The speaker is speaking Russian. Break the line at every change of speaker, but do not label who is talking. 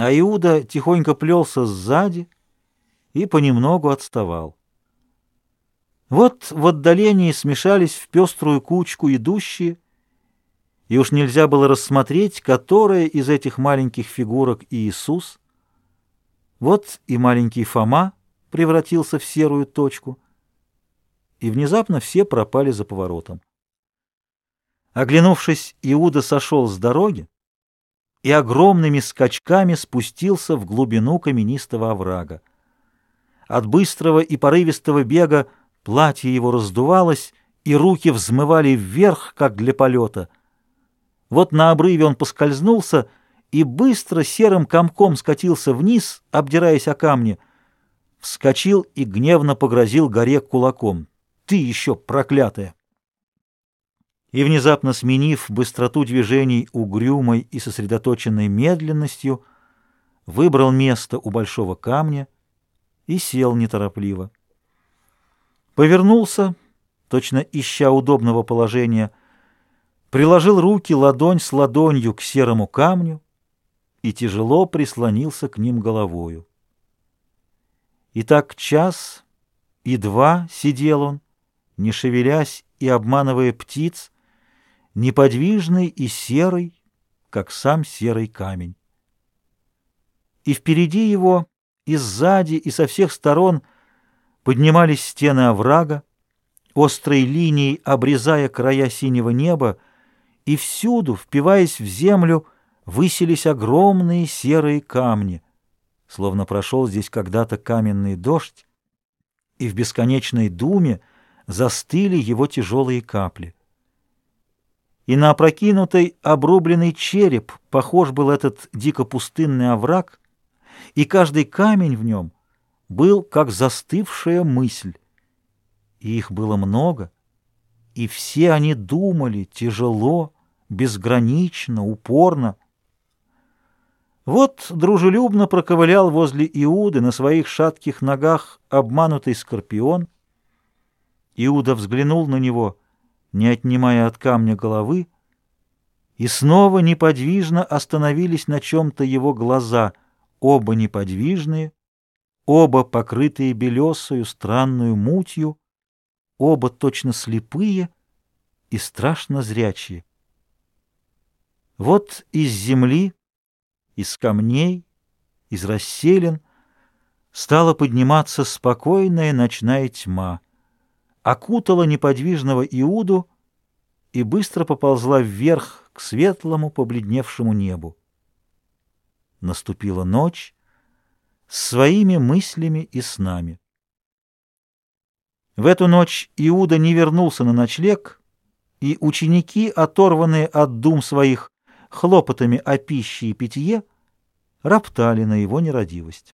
а Иуда тихонько плелся сзади и понемногу отставал. Вот в отдалении смешались в пеструю кучку идущие, и уж нельзя было рассмотреть, которая из этих маленьких фигурок Иисус. Вот и маленький Фома превратился в серую точку, и внезапно все пропали за поворотом. Оглянувшись, Иуда сошел с дороги и огромными скачками спустился в глубину каменистого оврага. От быстрого и порывистого бега платье его раздувалось, и руки взмывали вверх, как для полета — вот на обрыве он поскользнулся и быстро серым комком скатился вниз, обдираясь о камни. Вскочил и гневно погрозил горе кулаком. «Ты еще проклятая!» И, внезапно сменив быстроту движений угрюмой и сосредоточенной медленностью, выбрал место у большого камня и сел неторопливо. Повернулся, точно ища удобного положения, приложил руки ладонь с ладонью к серому камню и тяжело прислонился к ним головою. И так час и два сидел он, не шевелясь и обманывая птиц, неподвижный и серый, как сам серый камень. И впереди его, и сзади, и со всех сторон поднимались стены оврага, острой линией обрезая края синего неба, и всюду, впиваясь в землю, высились огромные серые камни, словно прошел здесь когда-то каменный дождь, и в бесконечной думе застыли его тяжелые капли. И на опрокинутый обрубленный череп похож был этот дико пустынный овраг, и каждый камень в нем был как застывшая мысль. И их было много — и все они думали тяжело, безгранично, упорно. Вот дружелюбно проковылял возле Иуды на своих шатких ногах обманутый скорпион. Иуда взглянул на него, не отнимая от камня головы, и снова неподвижно остановились на чем-то его глаза, оба неподвижные, оба покрытые белесою странную мутью, оба точно слепые и страшно зрячие. Вот из земли, из камней, из расселен стала подниматься спокойная ночная тьма, окутала неподвижного Иуду и быстро поползла вверх к светлому побледневшему небу. Наступила ночь с своими мыслями и снами. В эту ночь Иуда не вернулся на ночлег, и ученики, оторванные от дум своих хлопотами о пище и питье, роптали на его нерадивость.